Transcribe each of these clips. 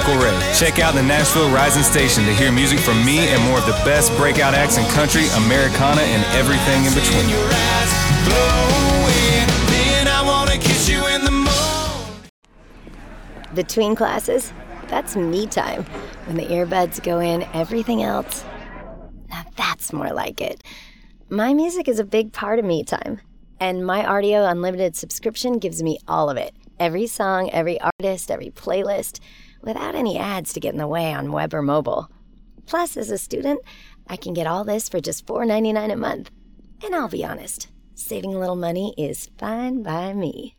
Michael Ray. Check out the Nashville Rising Station to hear music from me and more of the best breakout acts in country, Americana, and everything in between. Between classes, that's me time. When the earbuds go in, everything else. Now that's more like it. My music is a big part of me time, and my Rdio Unlimited subscription gives me all of it every song, every artist, every playlist, without any ads to get in the way on web or mobile. Plus, as a student, I can get all this for just $4.99 a month. And I'll be honest, saving a little money is fine by me.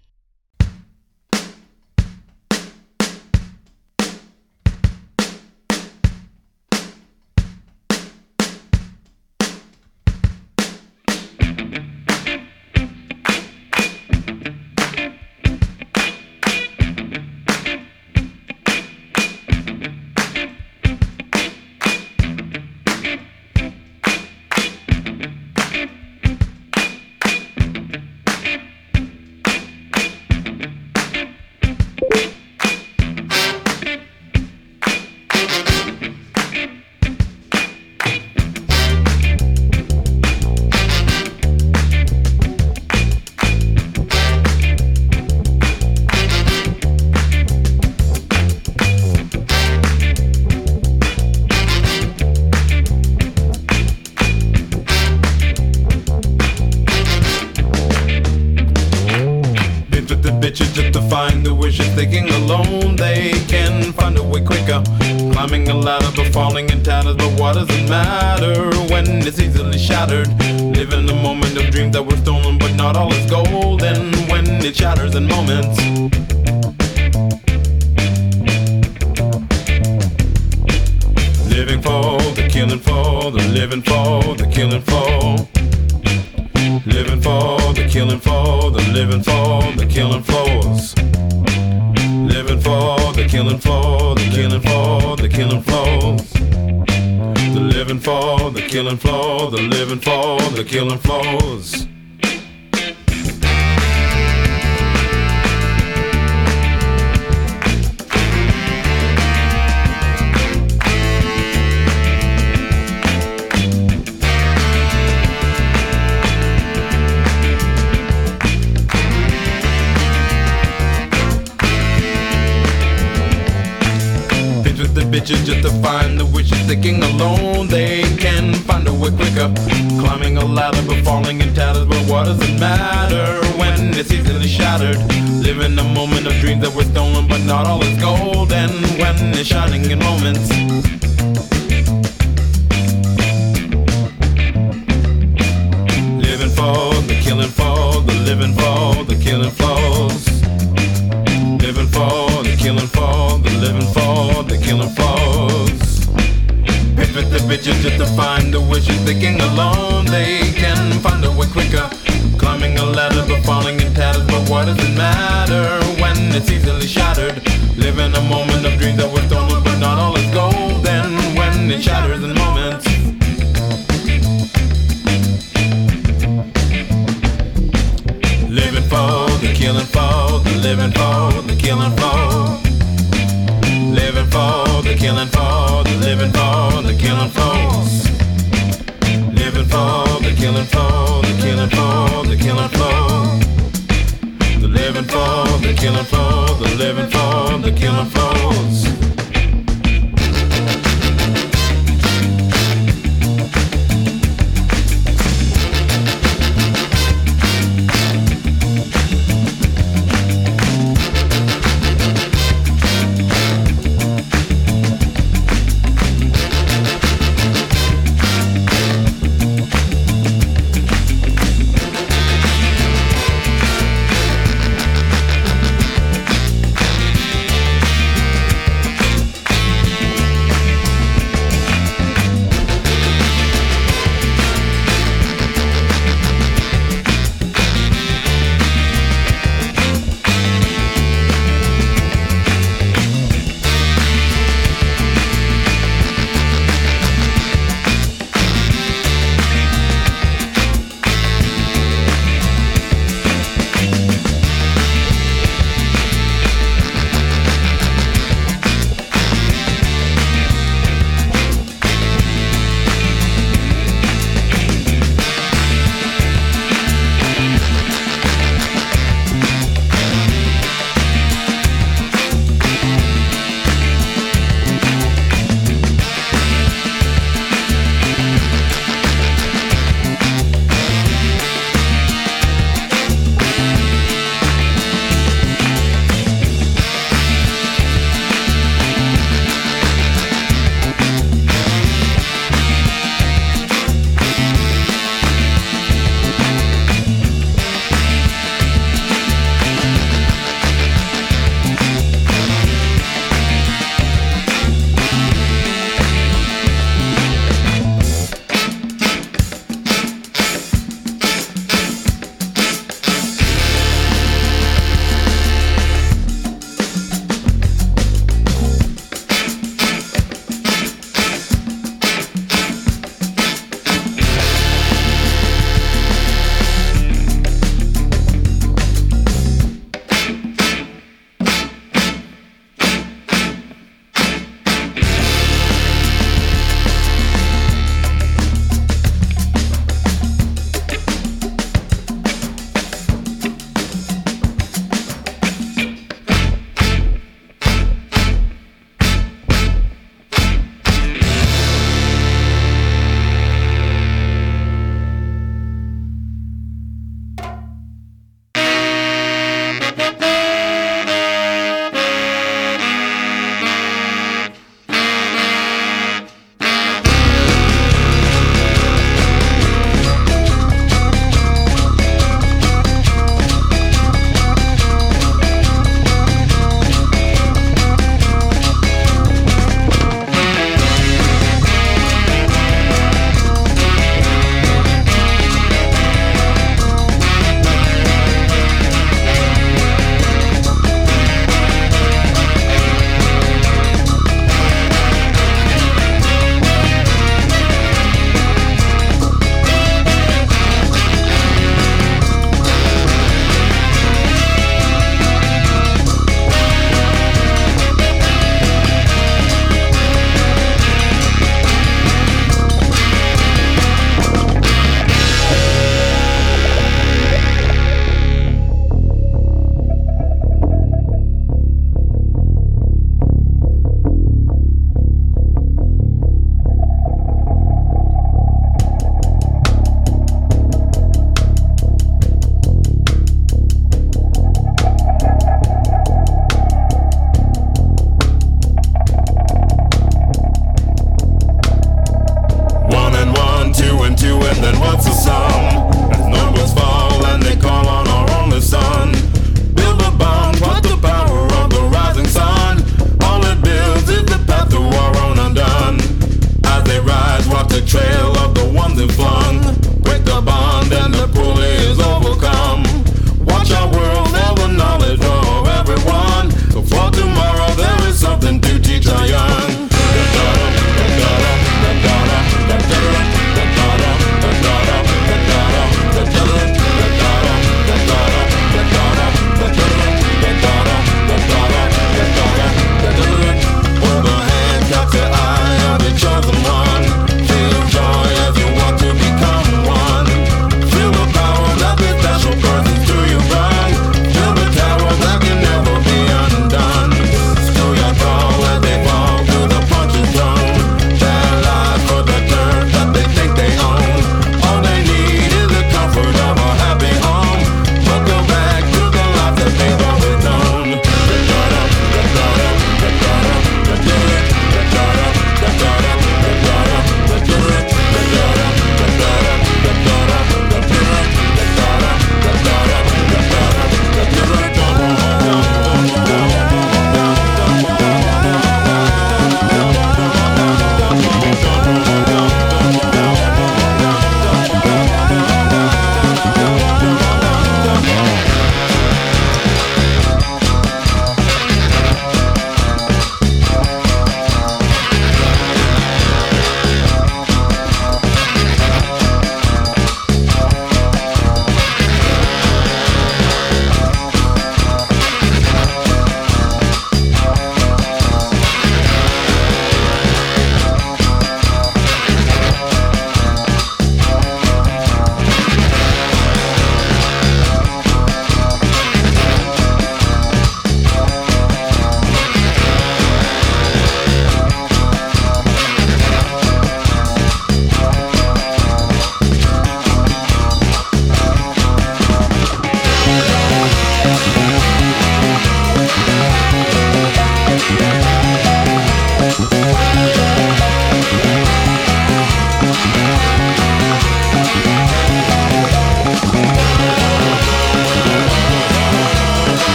killing floor, the killing floor, the killing floor. The living floor, the killing floor, the living floor, the killing floors.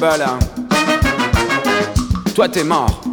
Là-bas là. Toi t'es mort.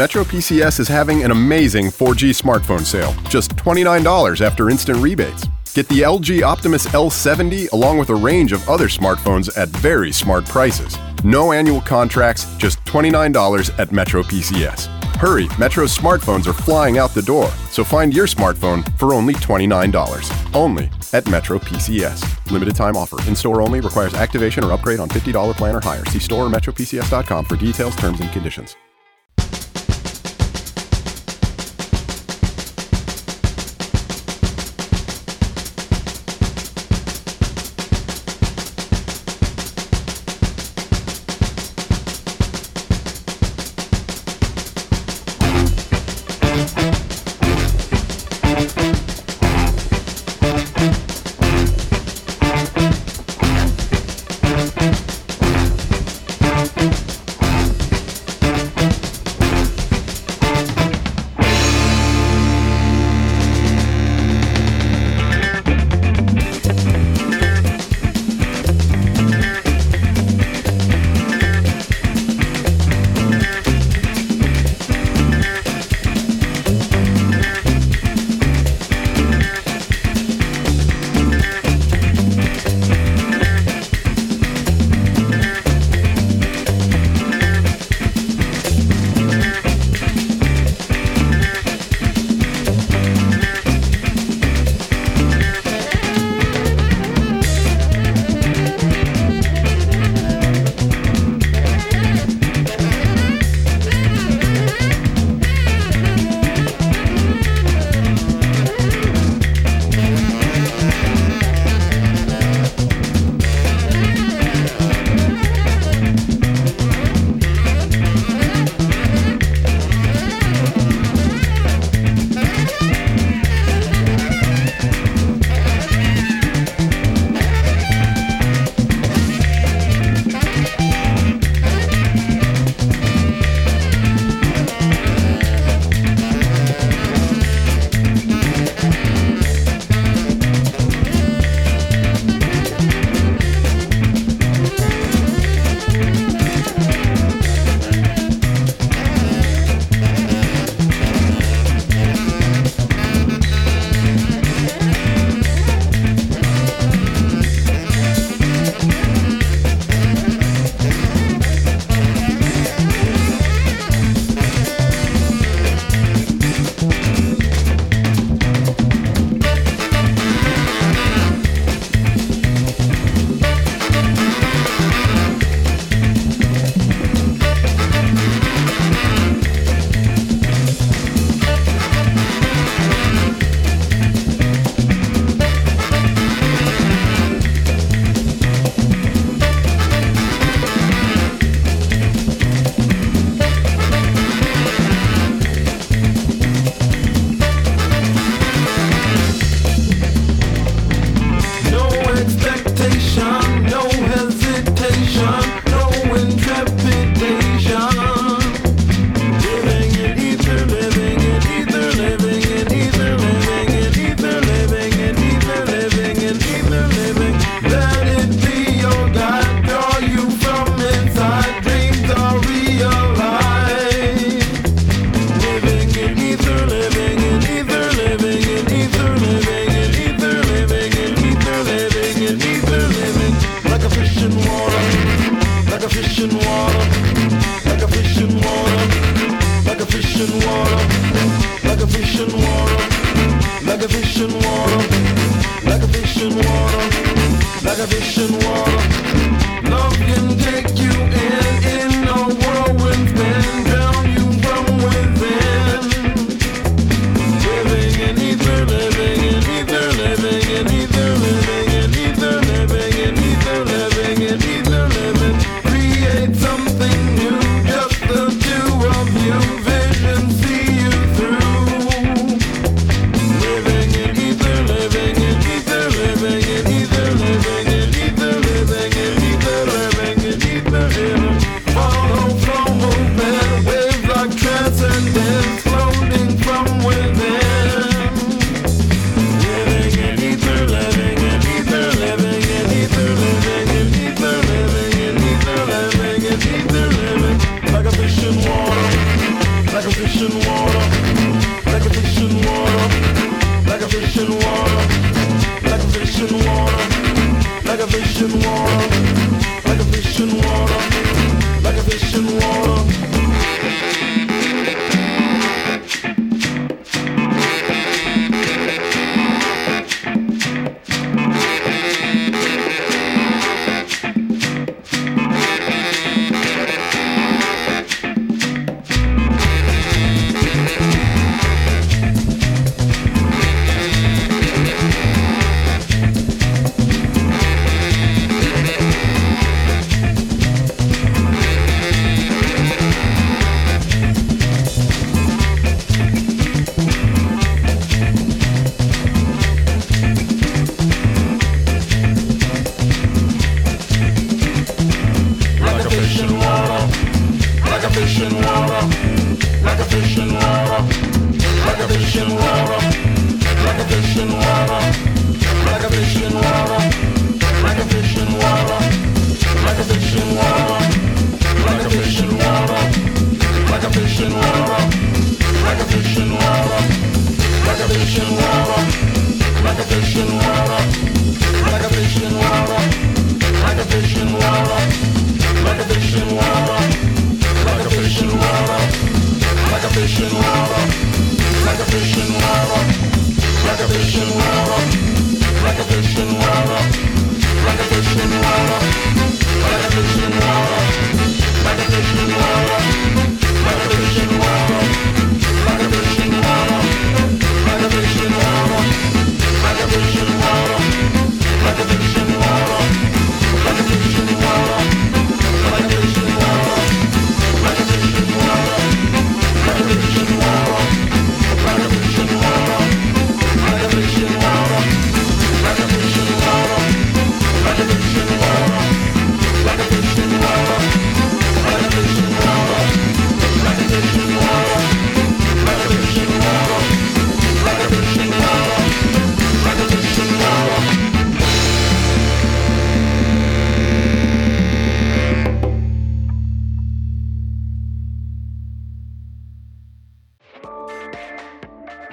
Metro PCS is having an amazing 4G smartphone sale, just $29 after instant rebates. Get the LG Optimus L70 along with a range of other smartphones at very smart prices. No annual contracts, just $29 at Metro PCS. Hurry, Metro's smartphones are flying out the door, so find your smartphone for only $29. Only at Metro PCS. Limited time offer. In store only requires activation or upgrade on $50 plan or higher. See store or metropcs.com for details, terms, and conditions.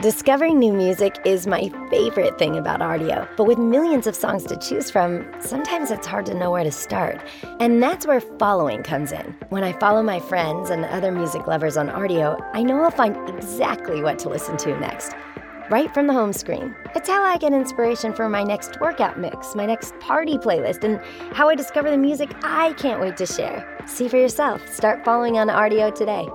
Discovering new music is my favorite thing about Rdio, but with millions of songs to choose from, sometimes it's hard to know where to start. And that's where following comes in. When I follow my friends and other music lovers on Rdio, I know I'll find exactly what to listen to next. Right from the home screen. It's how I get inspiration for my next workout mix, my next party playlist, and how I discover the music I can't wait to share. See for yourself. Start following on Rdio today.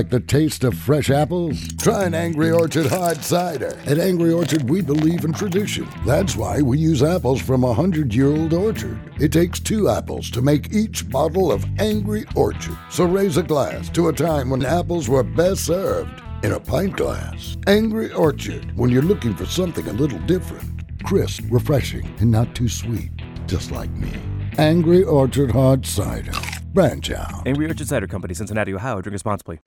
Like the taste of fresh apples? Try an Angry Orchard hard cider. At Angry Orchard, we believe in tradition. That's why we use apples from a hundred year old orchard. It takes two apples to make each bottle of Angry Orchard. So raise a glass to a time when apples were best served in a pint glass. Angry Orchard, when you're looking for something a little different, crisp, refreshing, and not too sweet, just like me. Angry Orchard Hard Cider. Branch out. Angry Orchard Cider Company, Cincinnati, Ohio. Drink responsibly.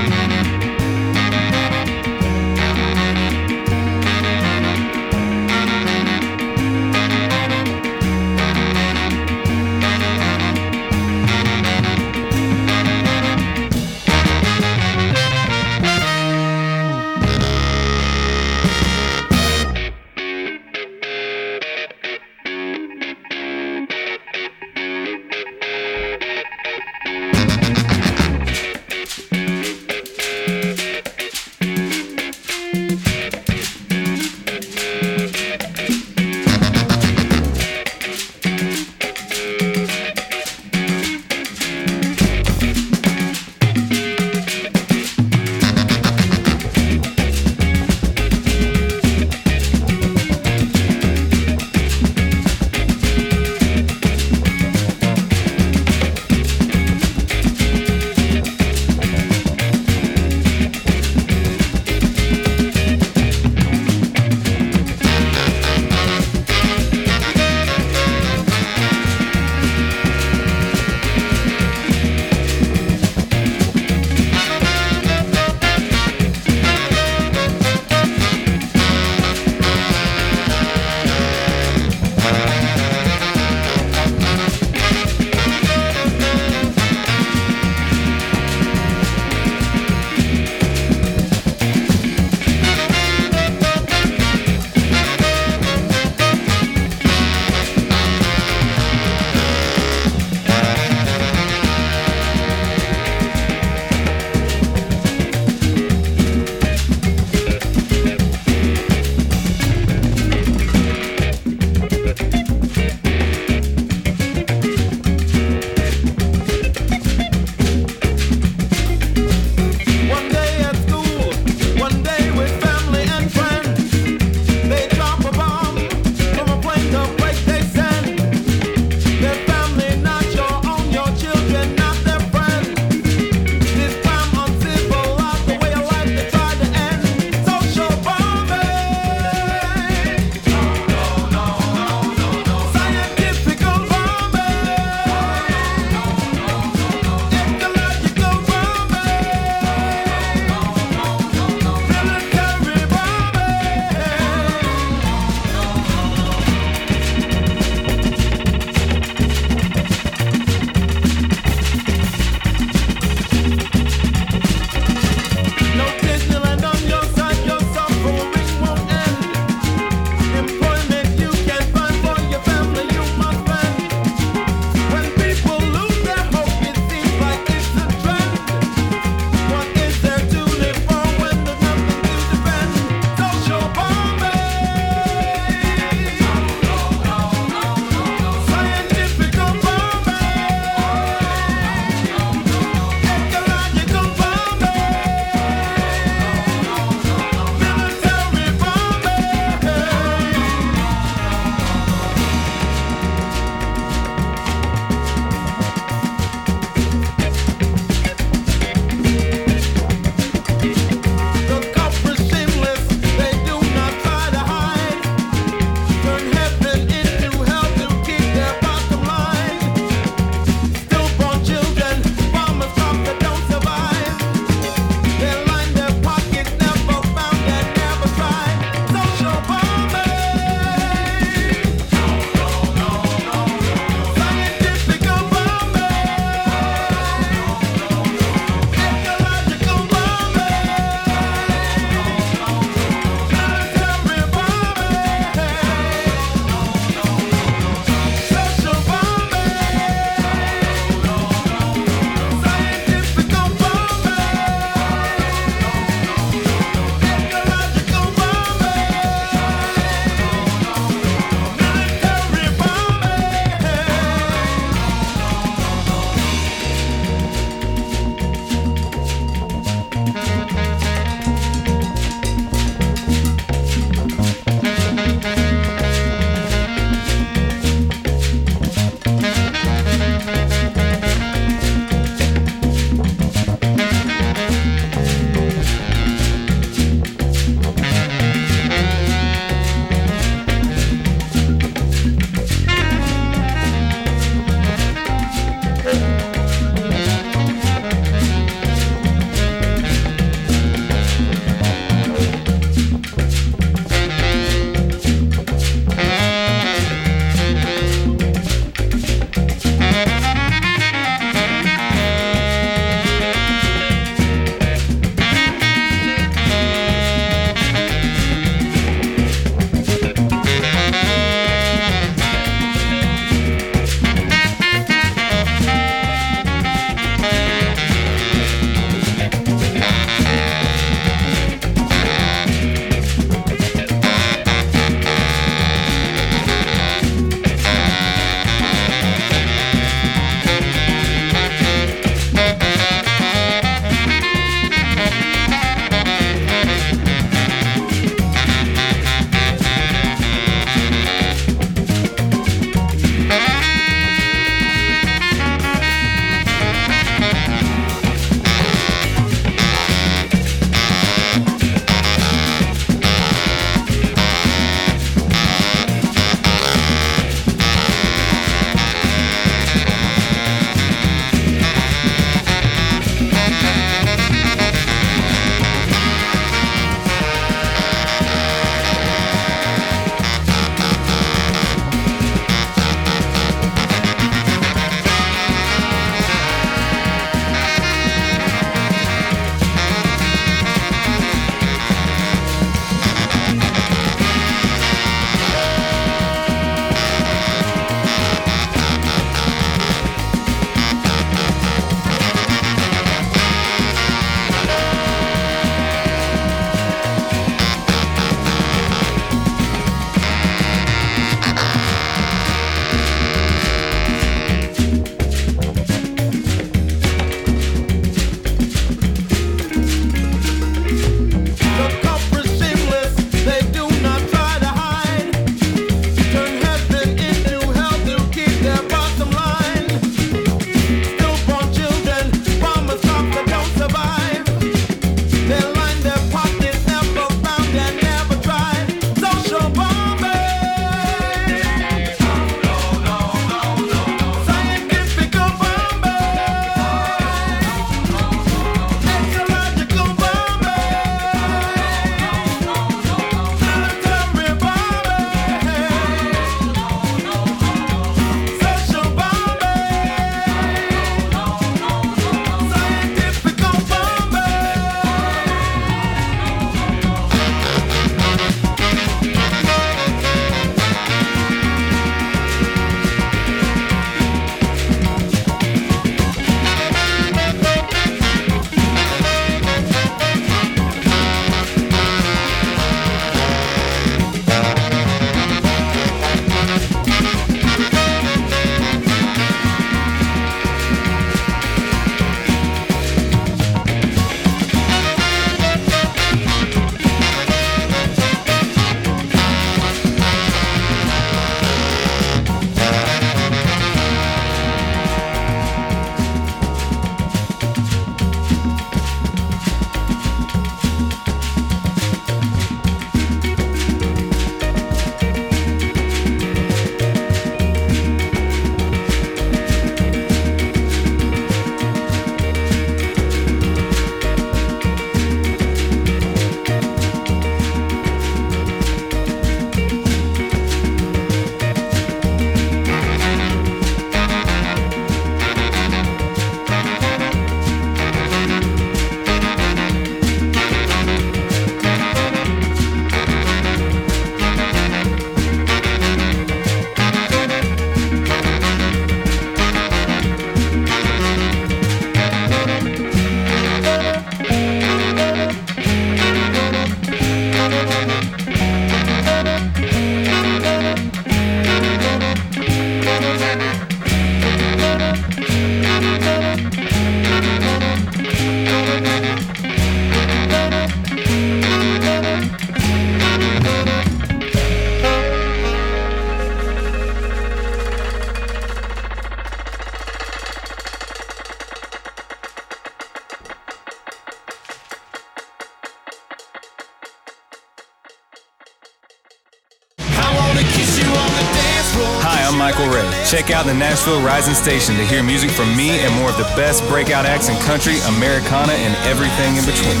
Check out the Nashville Rising Station to hear music from me and more of the best breakout acts in country, Americana, and everything in between.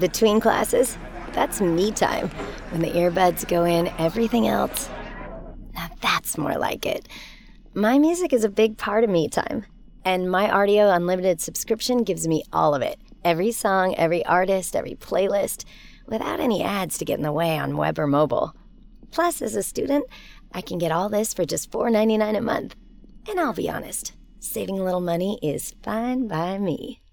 Between classes, that's me time. When the earbuds go in, everything else. Now that's more like it. My music is a big part of me time, and my Rdio Unlimited subscription gives me all of it every song, every artist, every playlist, without any ads to get in the way on web or mobile. Plus, as a student, I can get all this for just $4.99 a month. And I'll be honest, saving a little money is fine by me.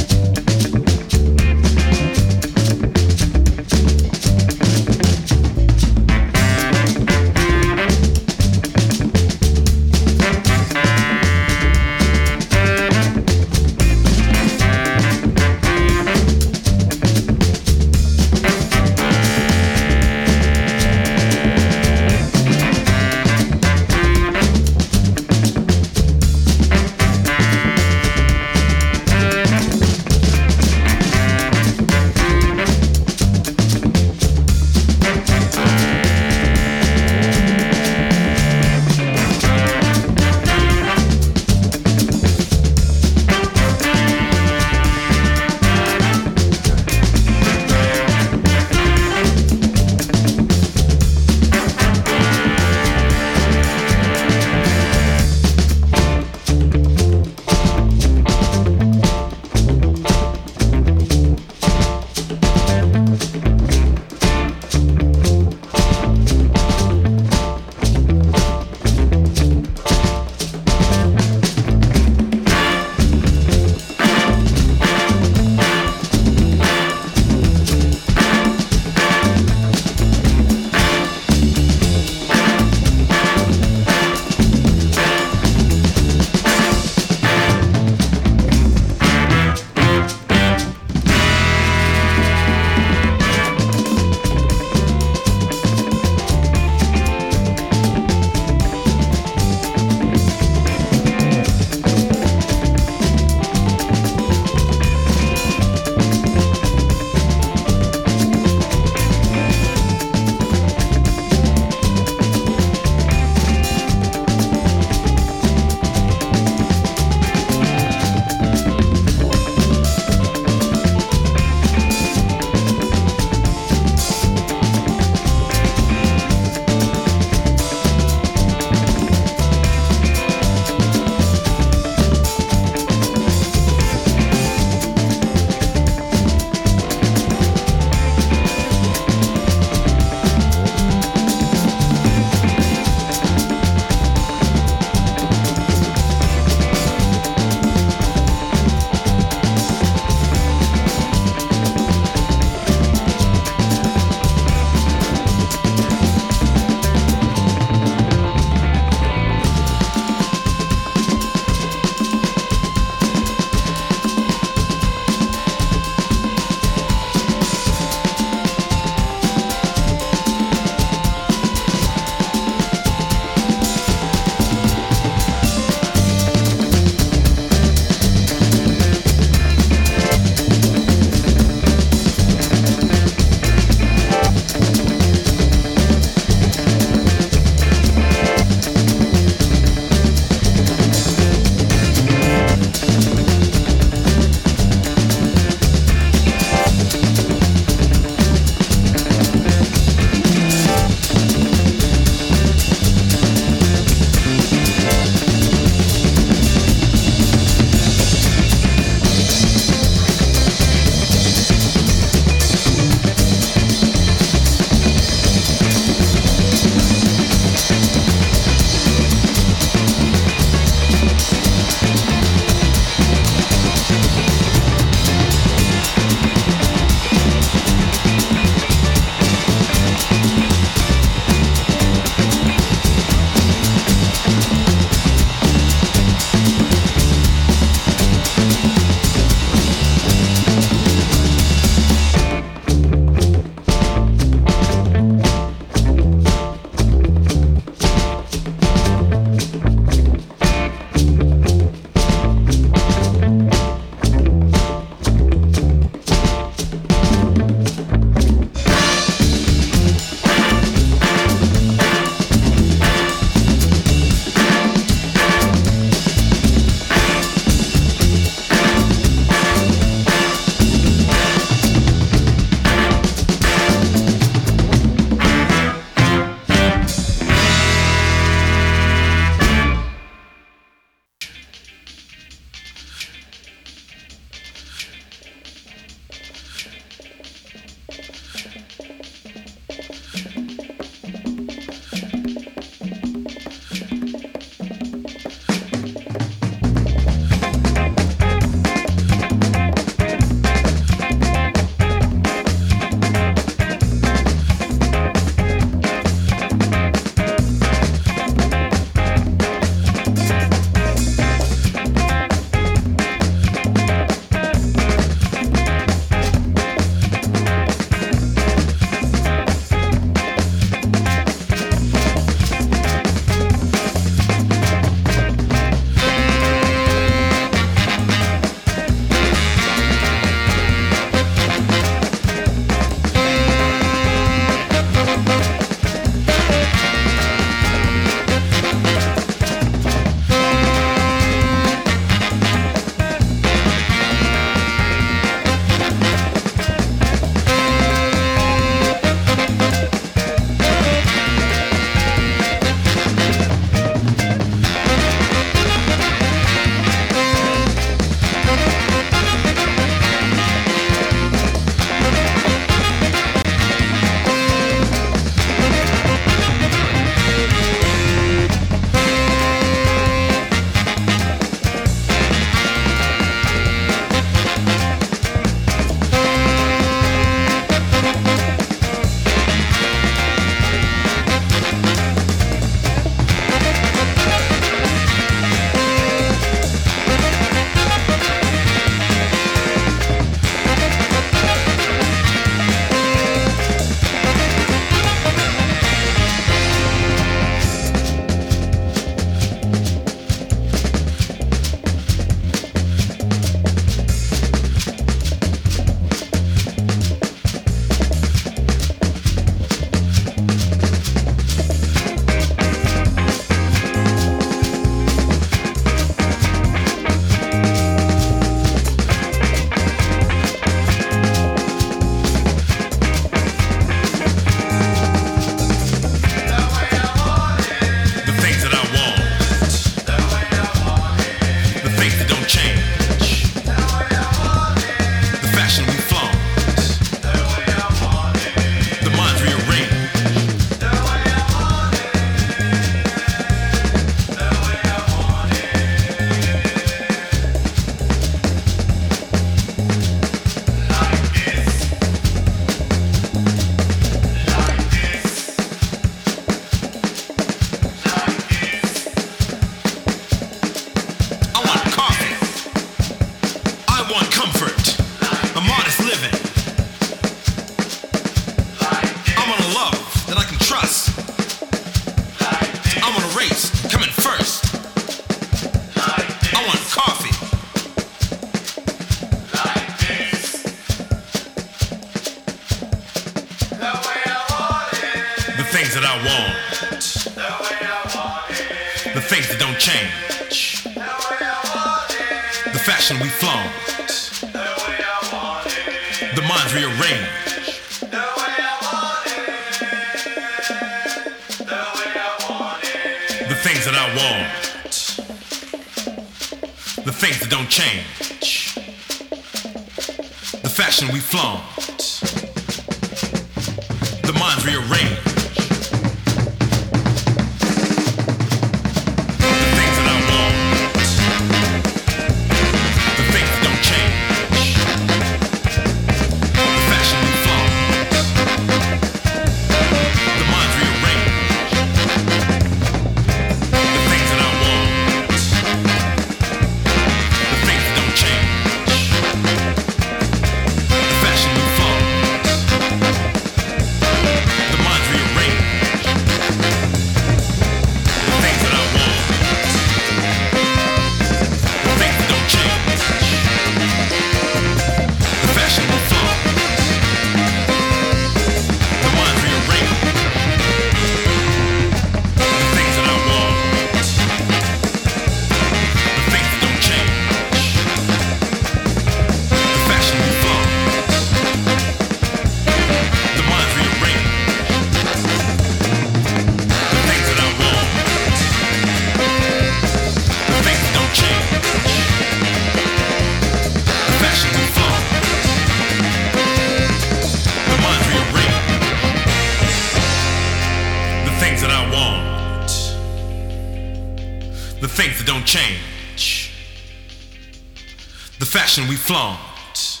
Flaunt.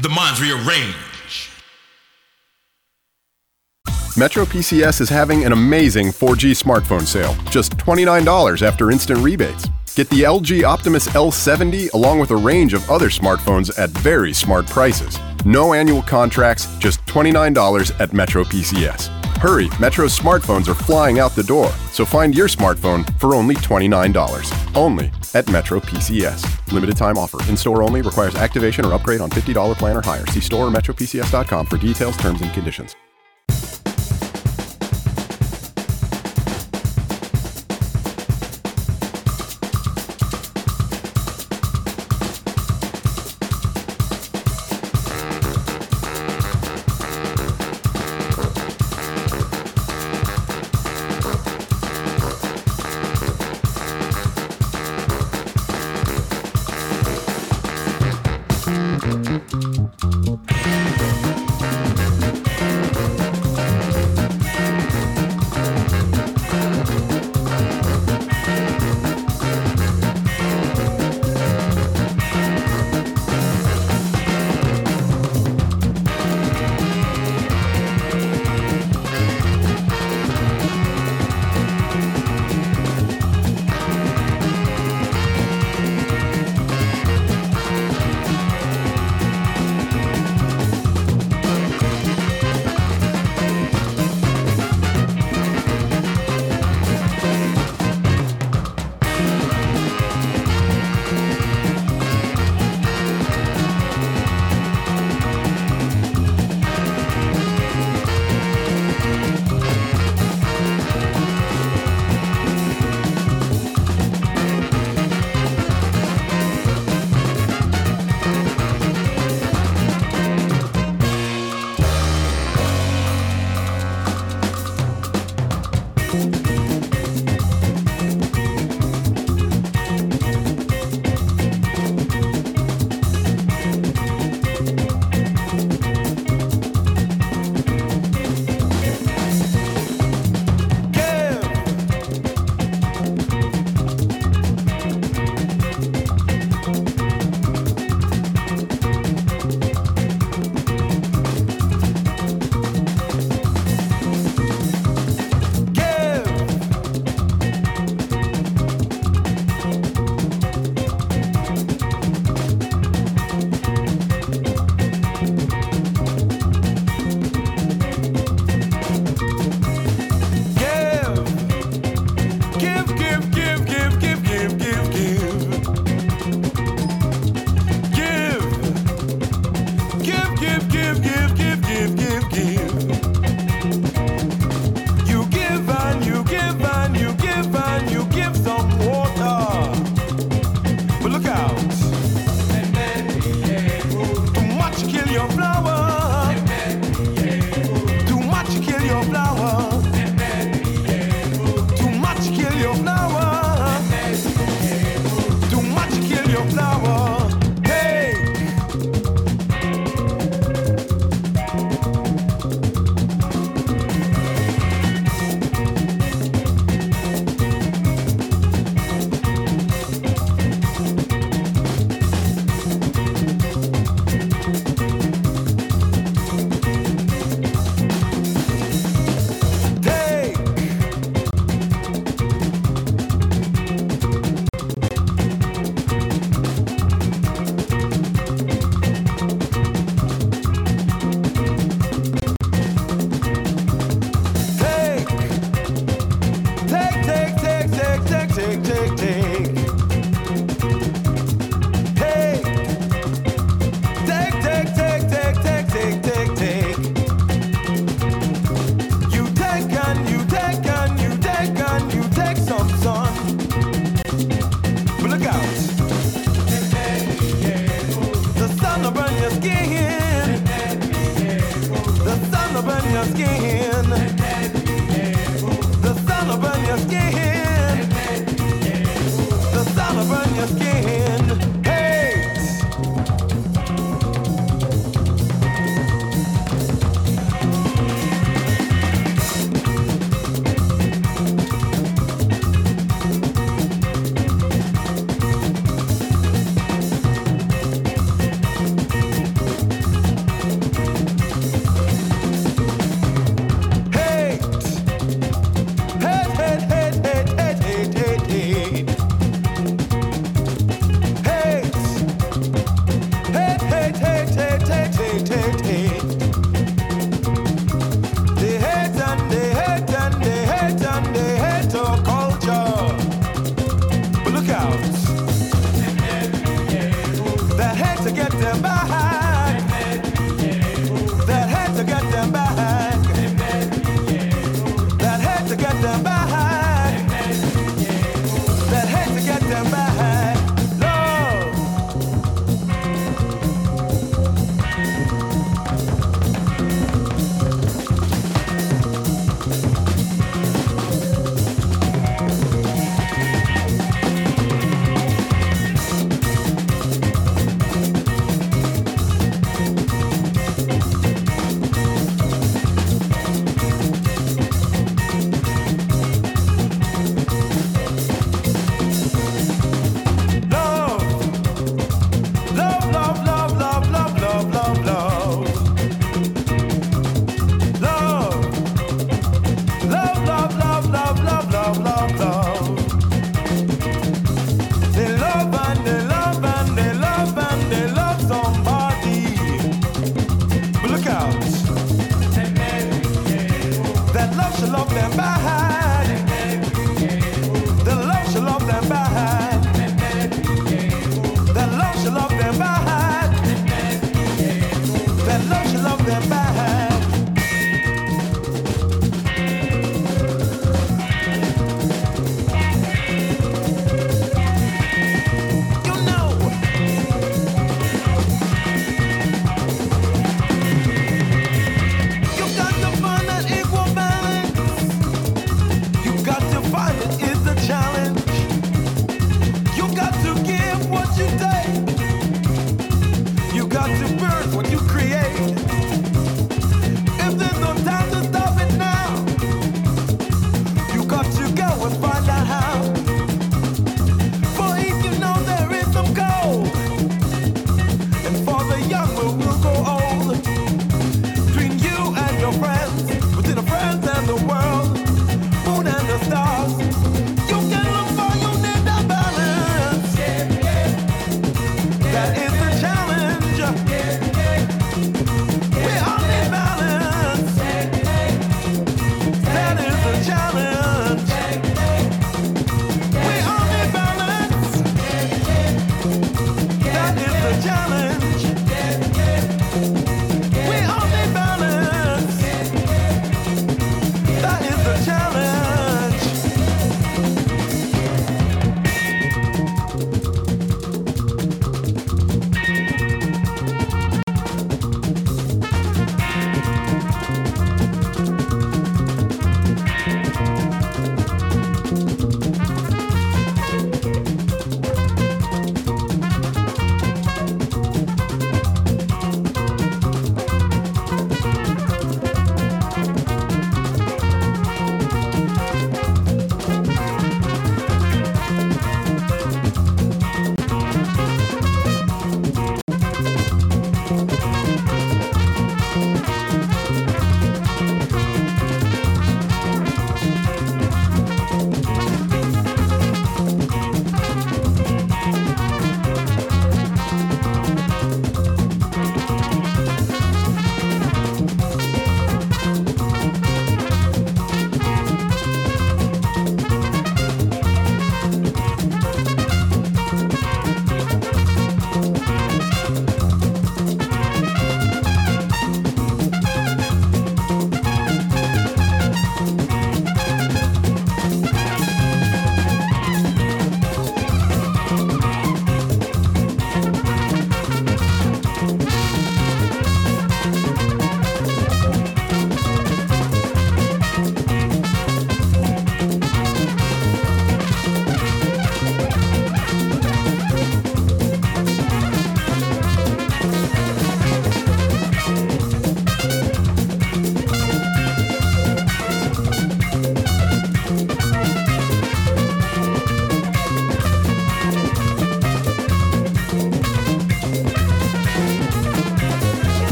The minds rearrange. Metro PCS is having an amazing 4G smartphone sale, just $29 after instant rebates. Get the LG Optimus L70 along with a range of other smartphones at very smart prices. No annual contracts, just $29 at Metro PCS. Hurry, Metro's smartphones are flying out the door, so find your smartphone for only $29. Only at Metro PCS. Limited time offer. In store only requires activation or upgrade on $50 plan or higher. See store or metropcs.com for details, terms, and conditions.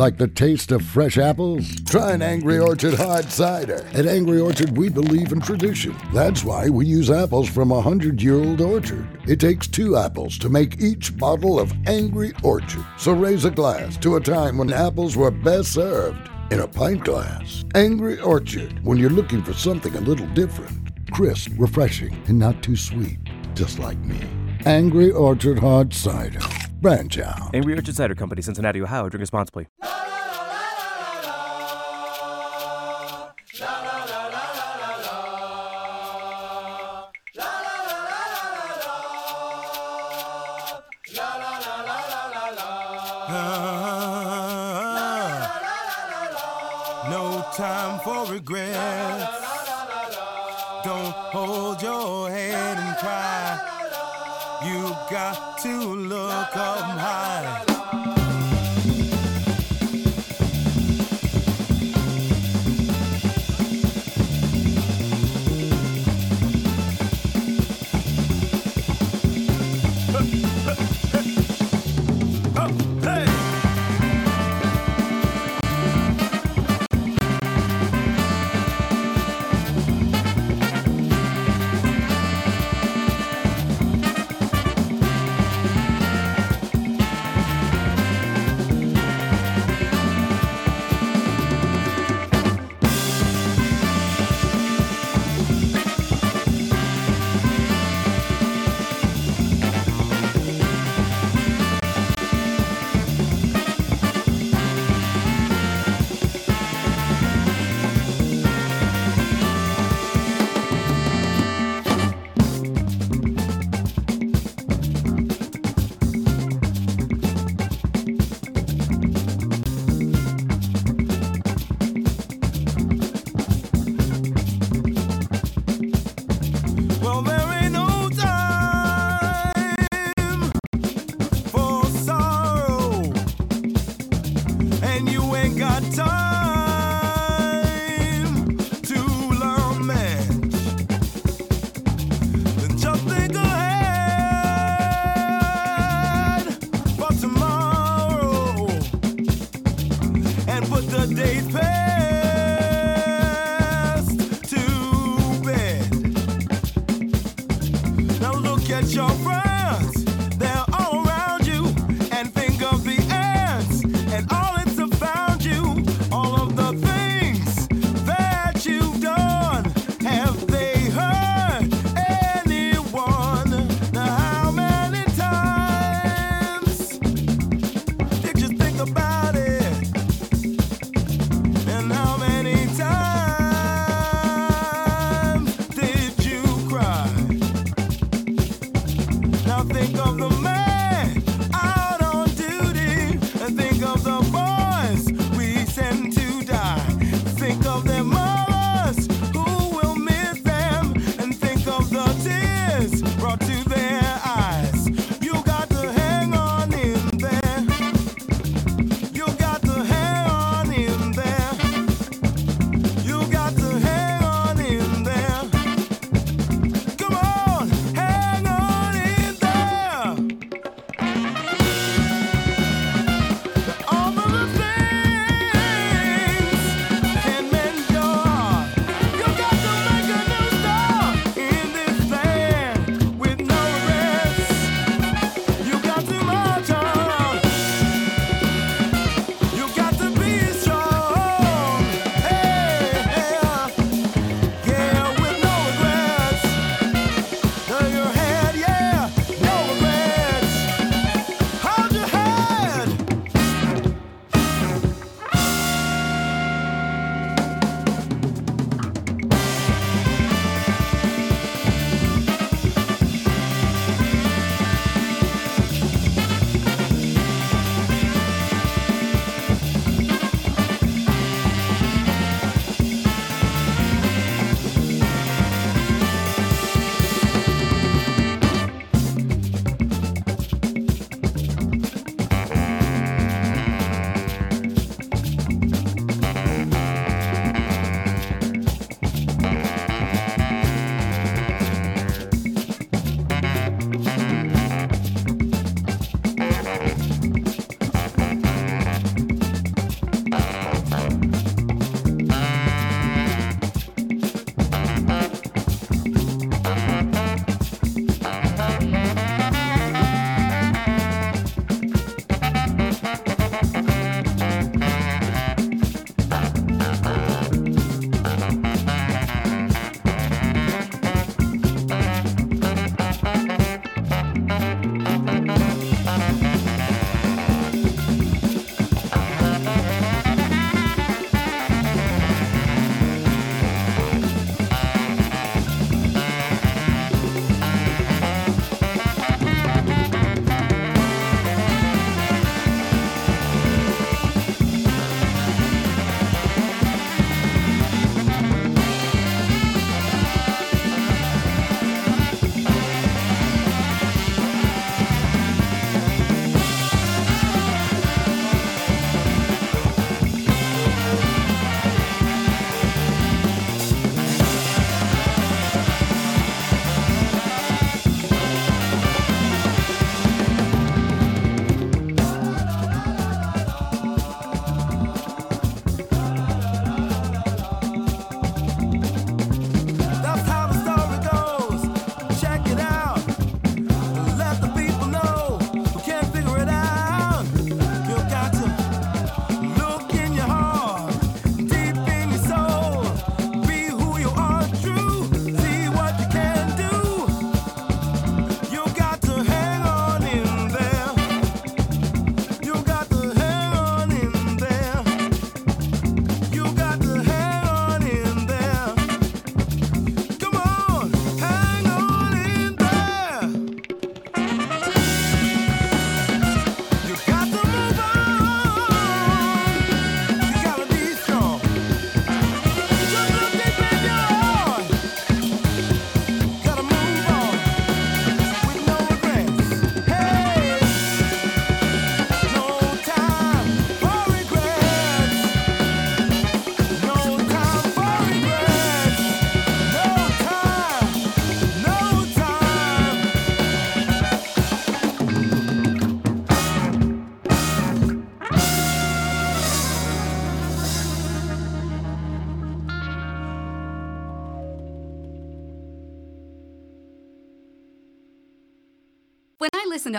Like the taste of fresh apples? Try an Angry Orchard hard cider. At Angry Orchard, we believe in tradition. That's why we use apples from a hundred year old orchard. It takes two apples to make each bottle of Angry Orchard. So raise a glass to a time when apples were best served in a pint glass. Angry Orchard, when you're looking for something a little different. Crisp, refreshing, and not too sweet. Just like me. Angry Orchard Hard Cider. Branch out. Angry Orchard Cider Company, Cincinnati, Ohio. Drink responsibly. No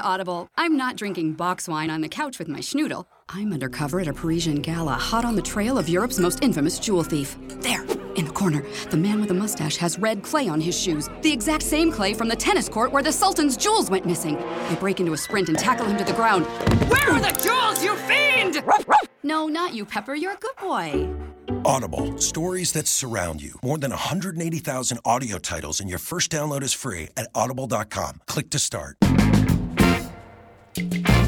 Audible, I'm not drinking box wine on the couch with my schnoodle. I'm undercover at a Parisian gala, hot on the trail of Europe's most infamous jewel thief. There, in the corner, the man with the mustache has red clay on his shoes, the exact same clay from the tennis court where the Sultan's jewels went missing. I break into a sprint and tackle him to the ground. Where are the jewels, you fiend? No, not you, Pepper. You're a good boy. Audible, stories that surround you. More than 180,000 audio titles, and your first download is free at audible.com. Click to start. You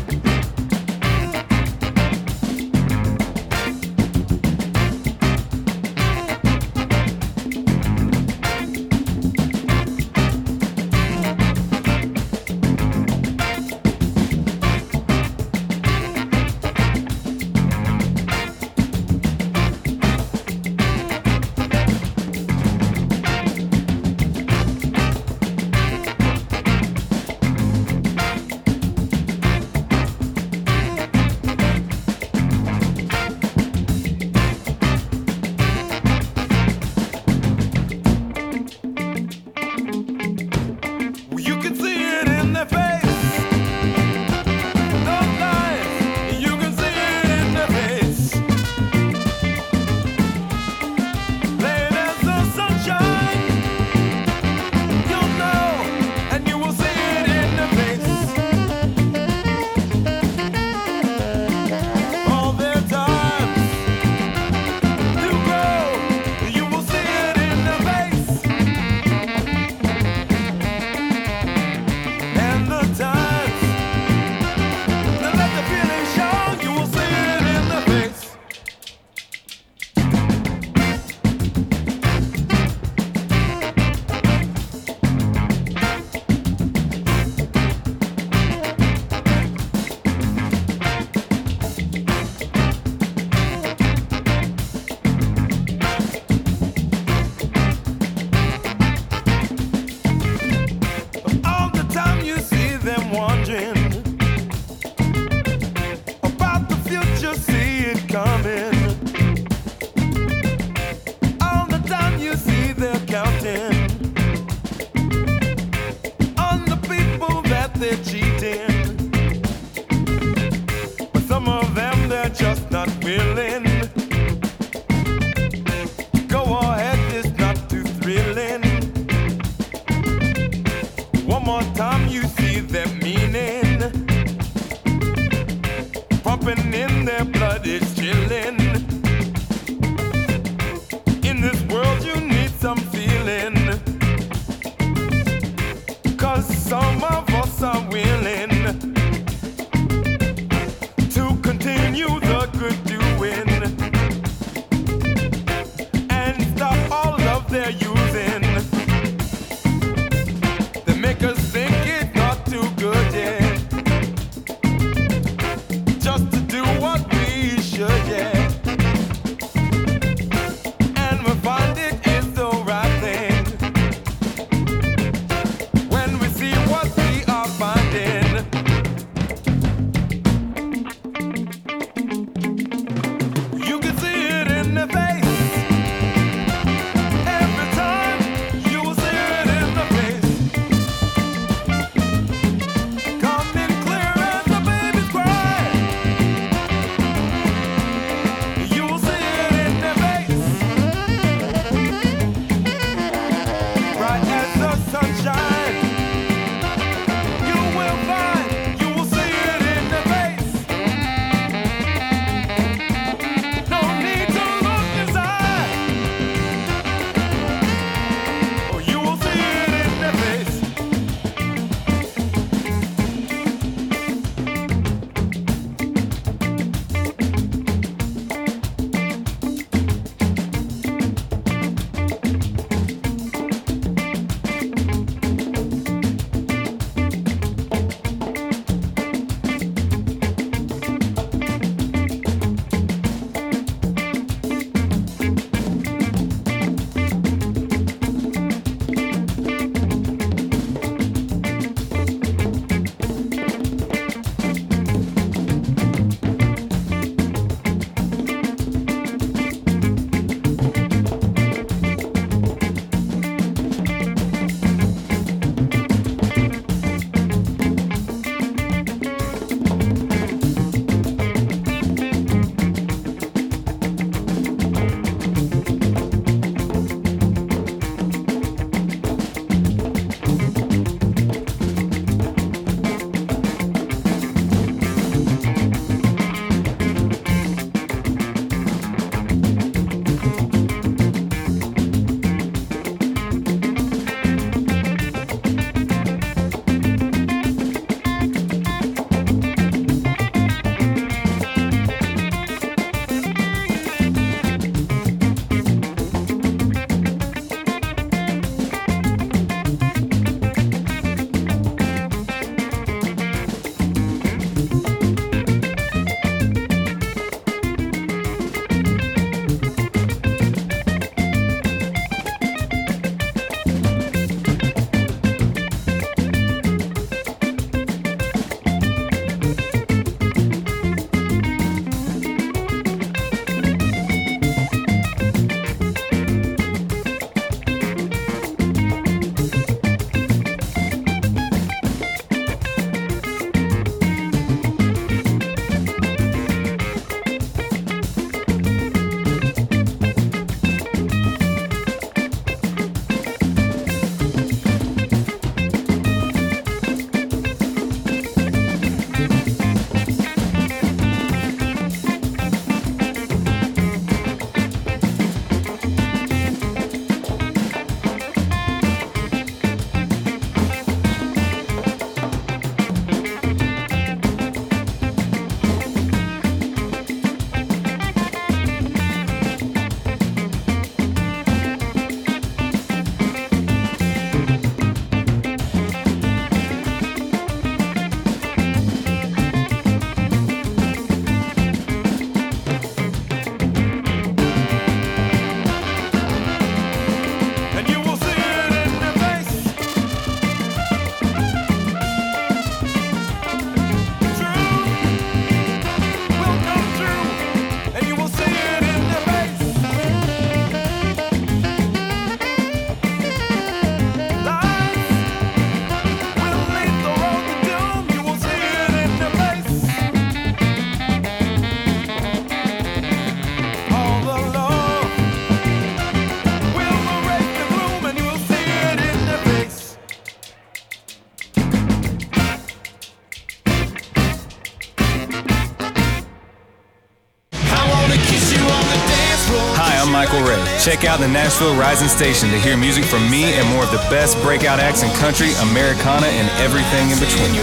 Check out the Nashville Rising Station to hear music from me and more of the best breakout acts in country, Americana, and everything in between.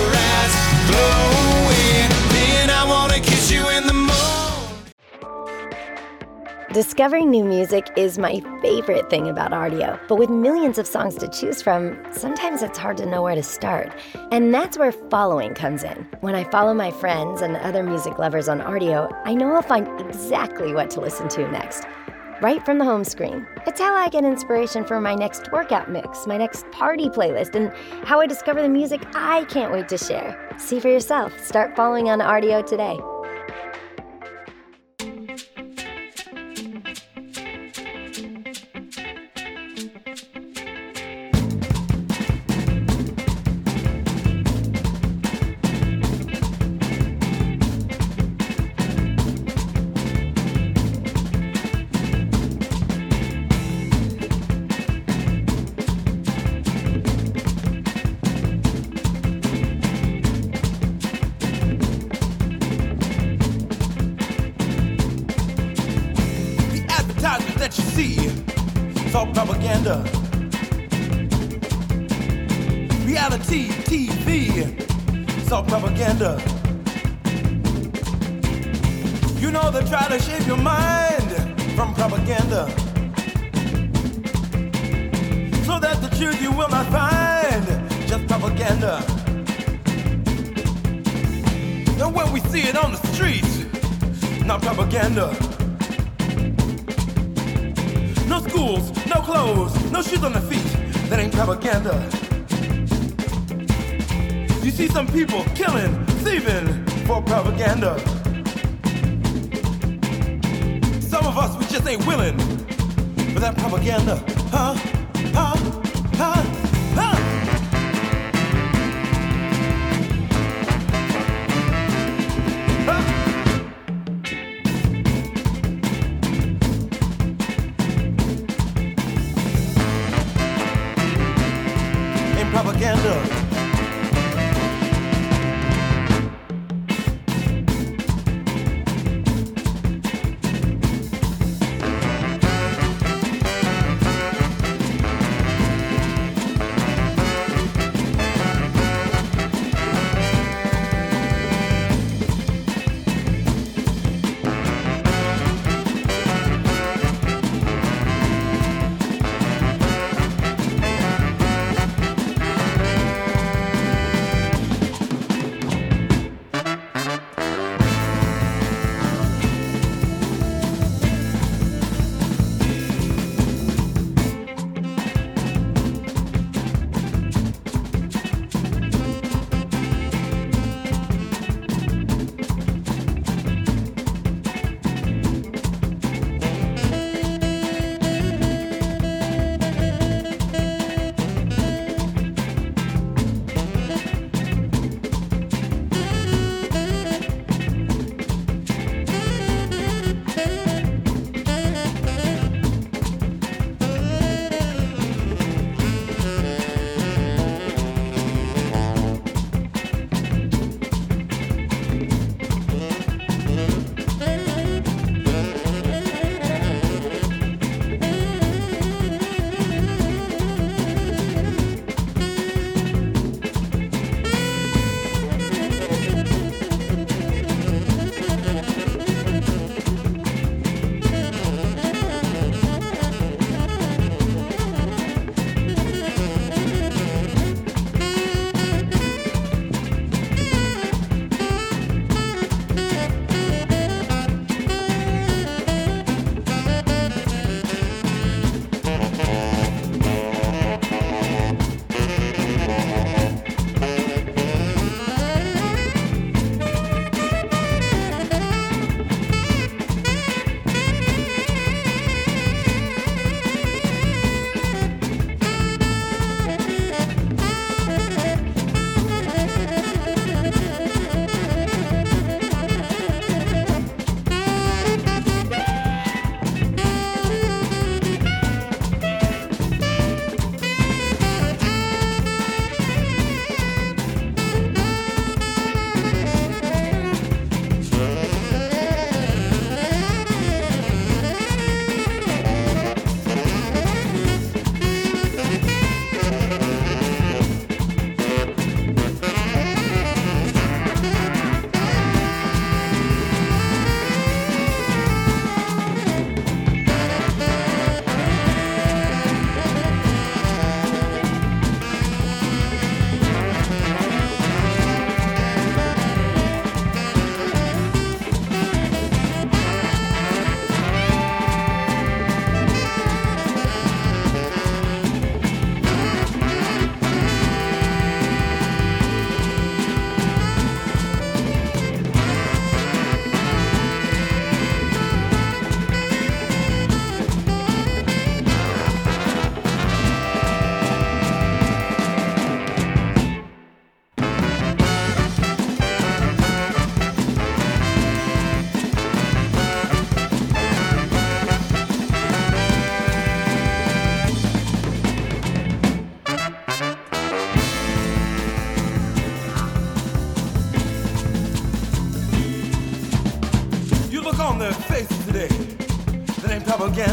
Discovering new music is my favorite thing about Rdio, but with millions of songs to choose from, sometimes it's hard to know where to start. And that's where following comes in. When I follow my friends and other music lovers on Rdio, I know I'll find exactly what to listen to next. Right from the home screen. It's how I get inspiration for my next workout mix, my next party playlist, and how I discover the music I can't wait to share. See for yourself. Start following on Rdio today.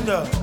Ain't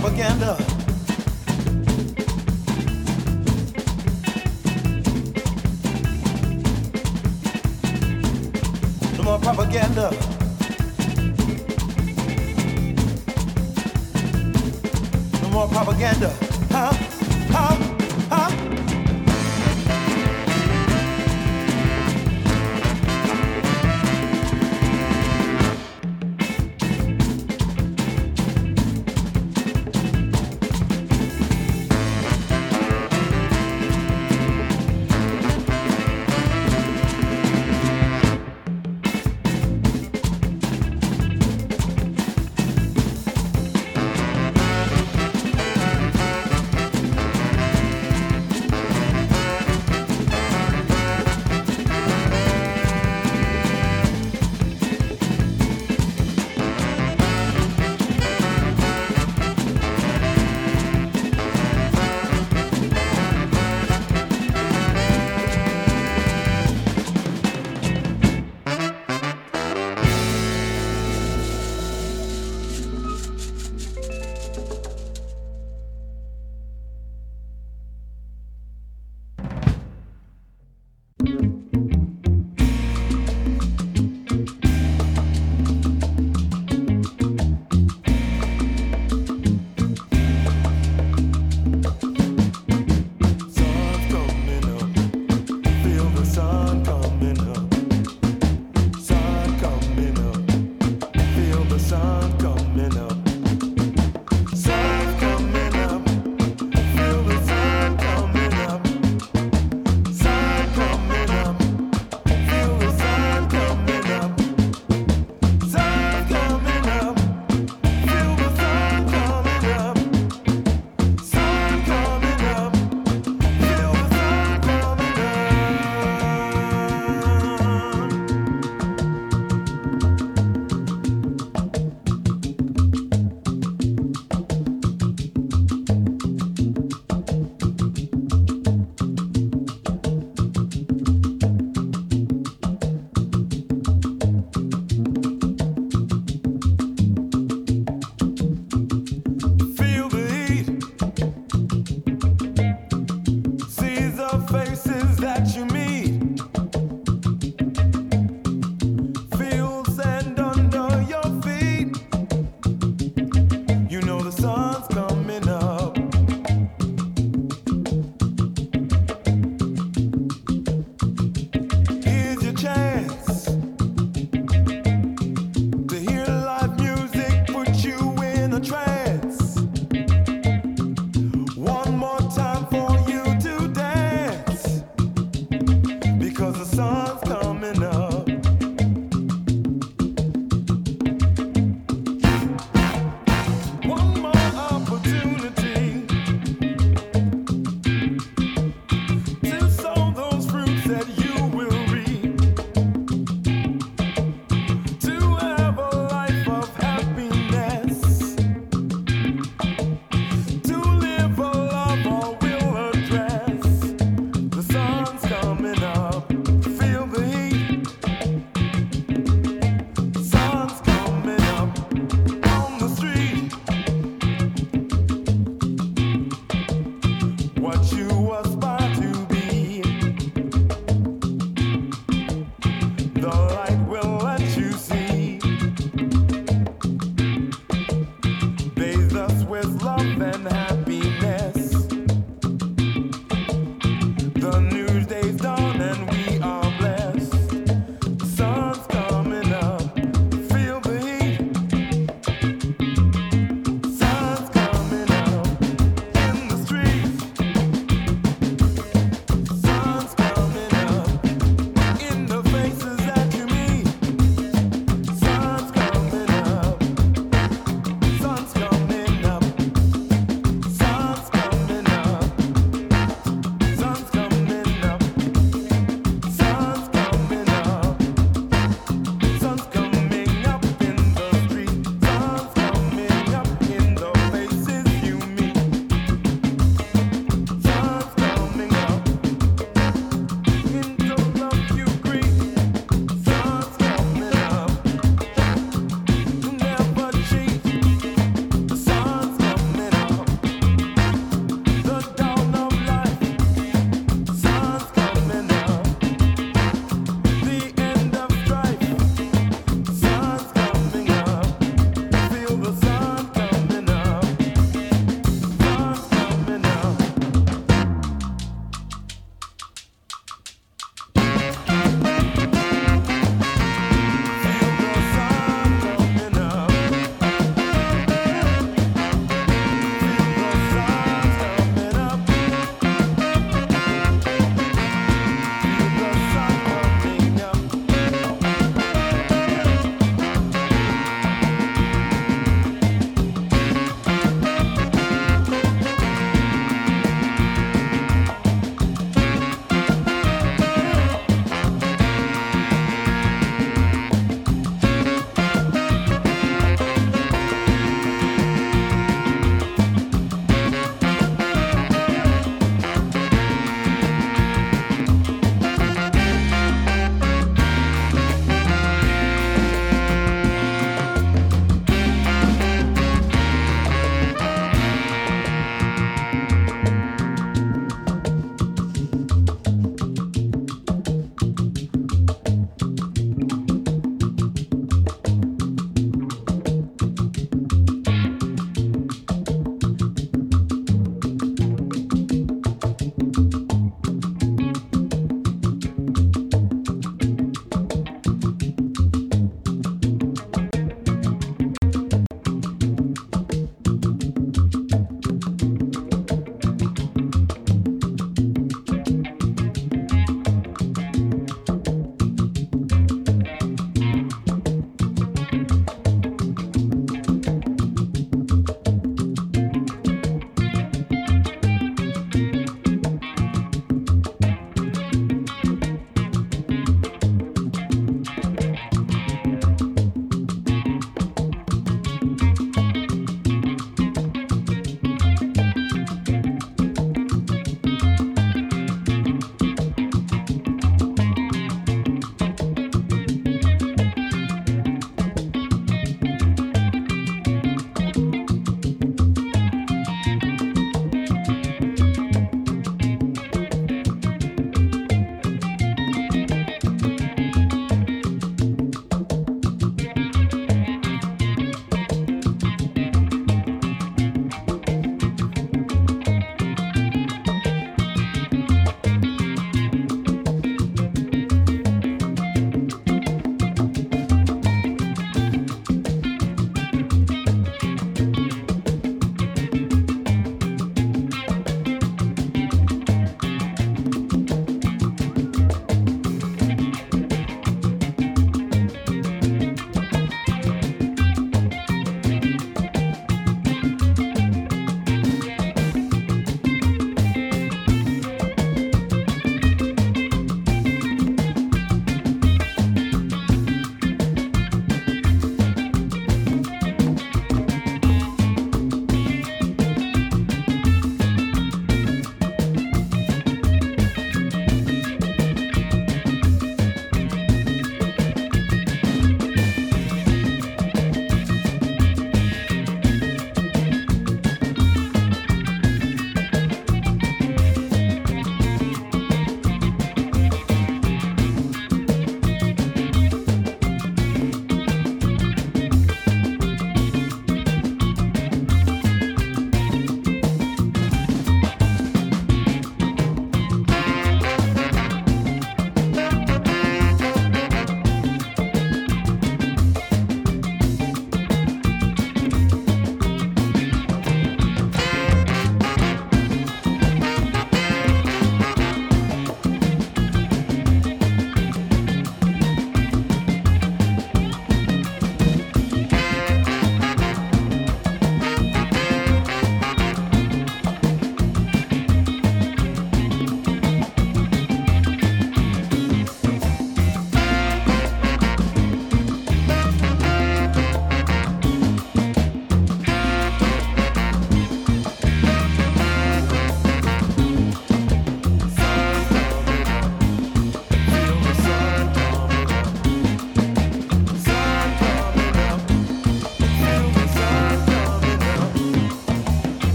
propaganda. No more propaganda. No more propaganda.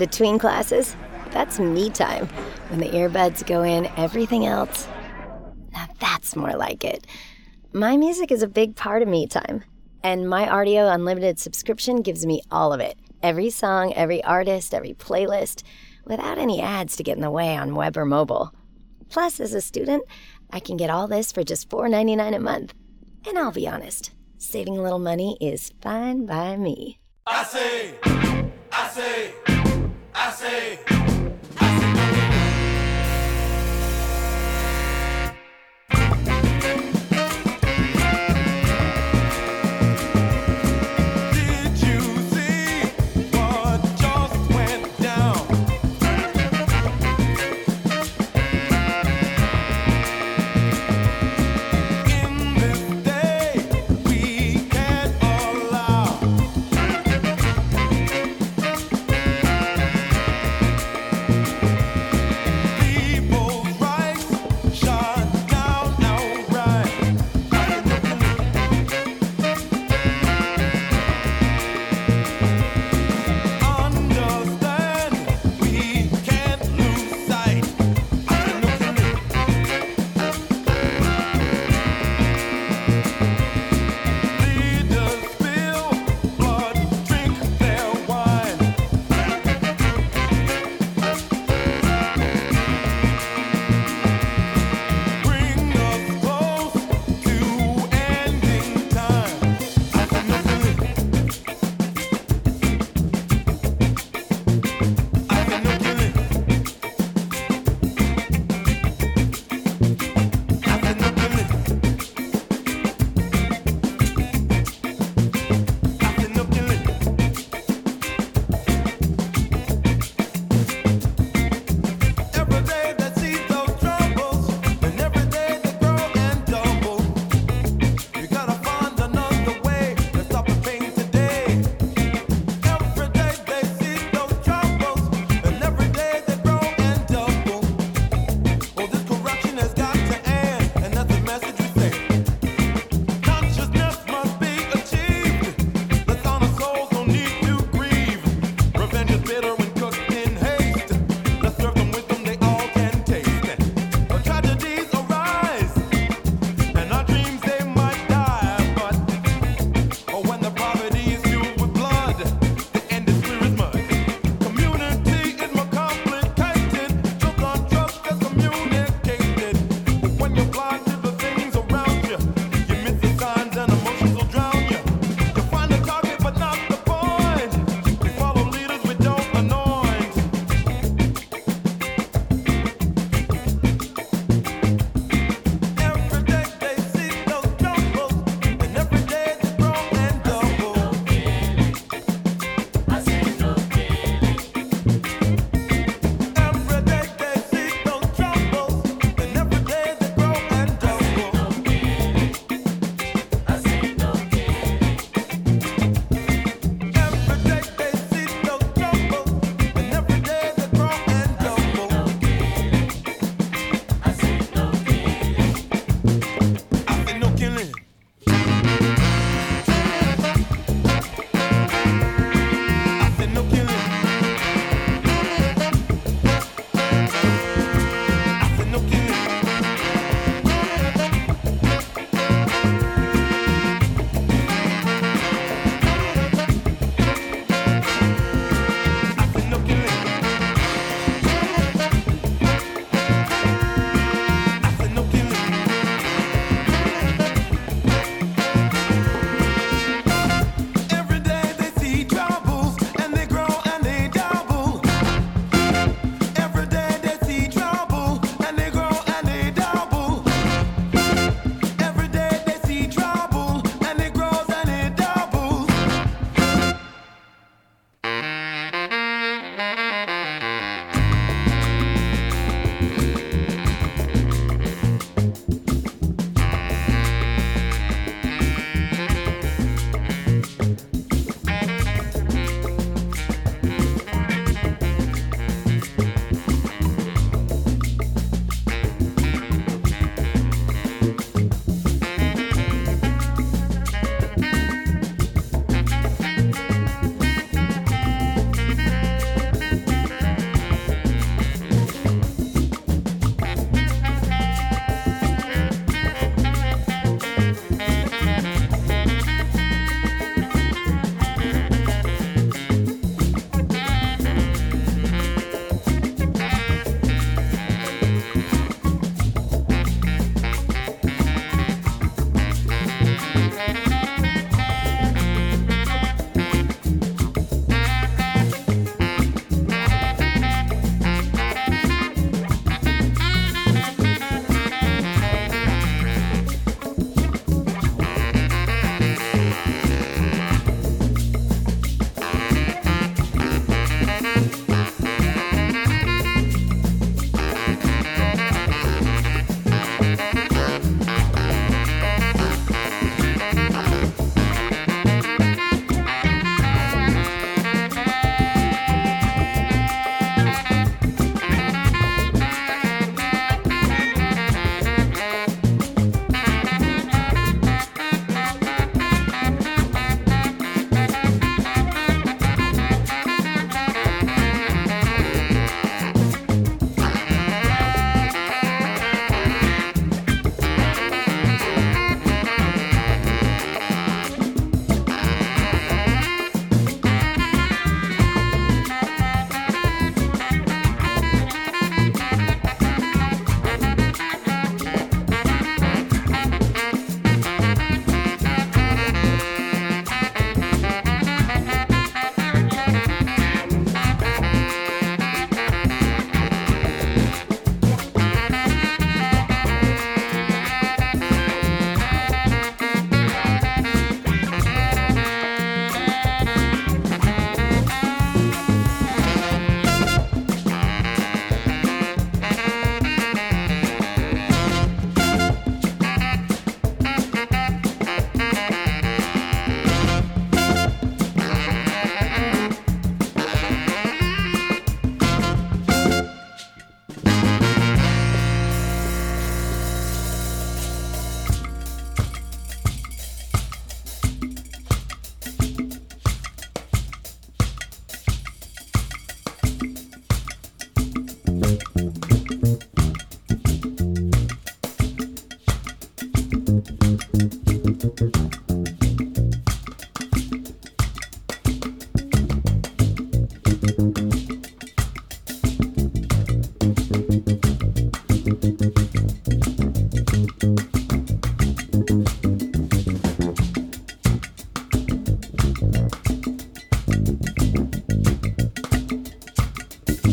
Between classes, that's me time. When the earbuds go in, everything else. Now that's more like it. My music is a big part of me time, and my Rdio Unlimited subscription gives me all of it every song, every artist, every playlist, without any ads to get in the way on web or mobile. Plus, as a student, I can get all this for just $4.99 a month. And I'll be honest, saving a little money is fine by me. I say, I say, I say.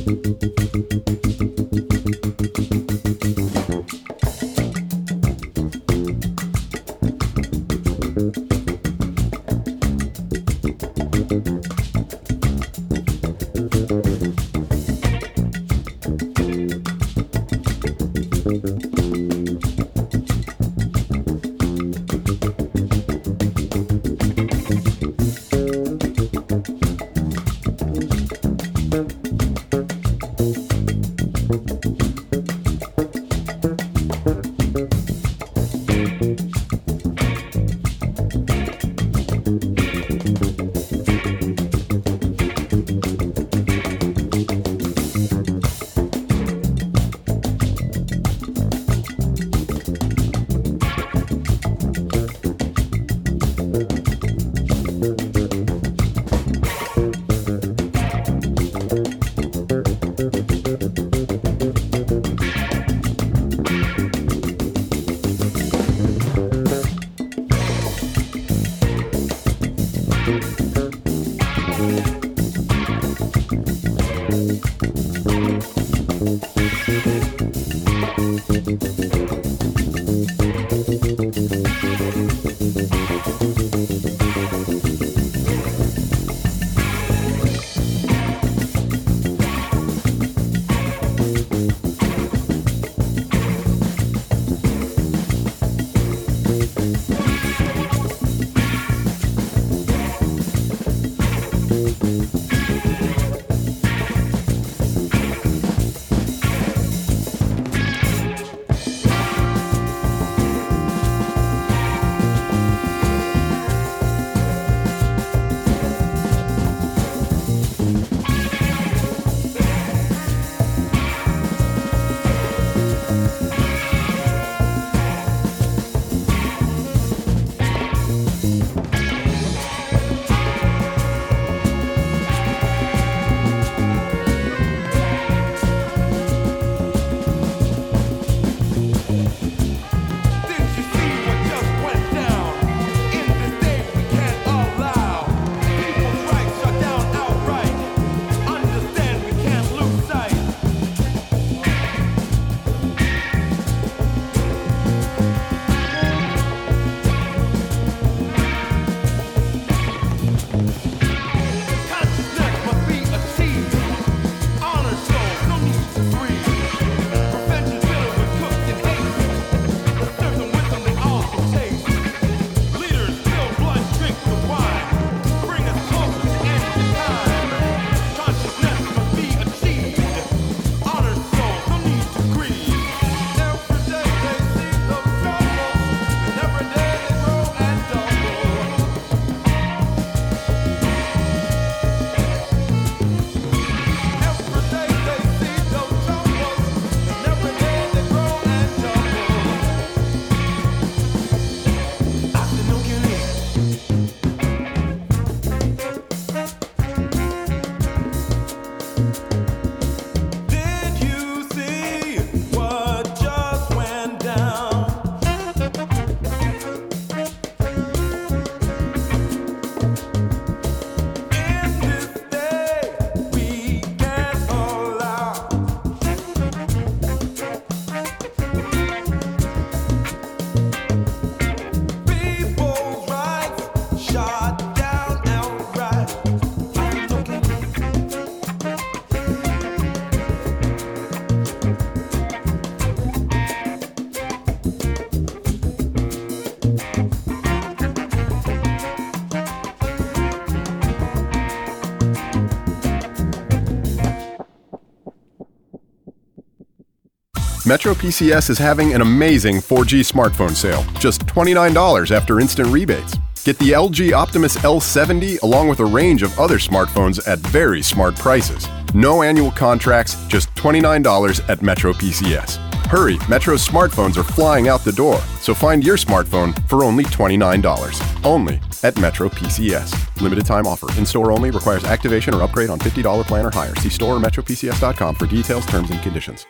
あ! Metro PCS is having an amazing 4G smartphone sale, just $29 after instant rebates. Get the LG Optimus L70 along with a range of other smartphones at very smart prices. No annual contracts, just $29 at Metro PCS. Hurry, Metro's smartphones are flying out the door, so find your smartphone for only $29. Only at Metro PCS. Limited time offer. In store only requires activation or upgrade on $50 plan or higher. See store or metropcs.com for details, terms, and conditions.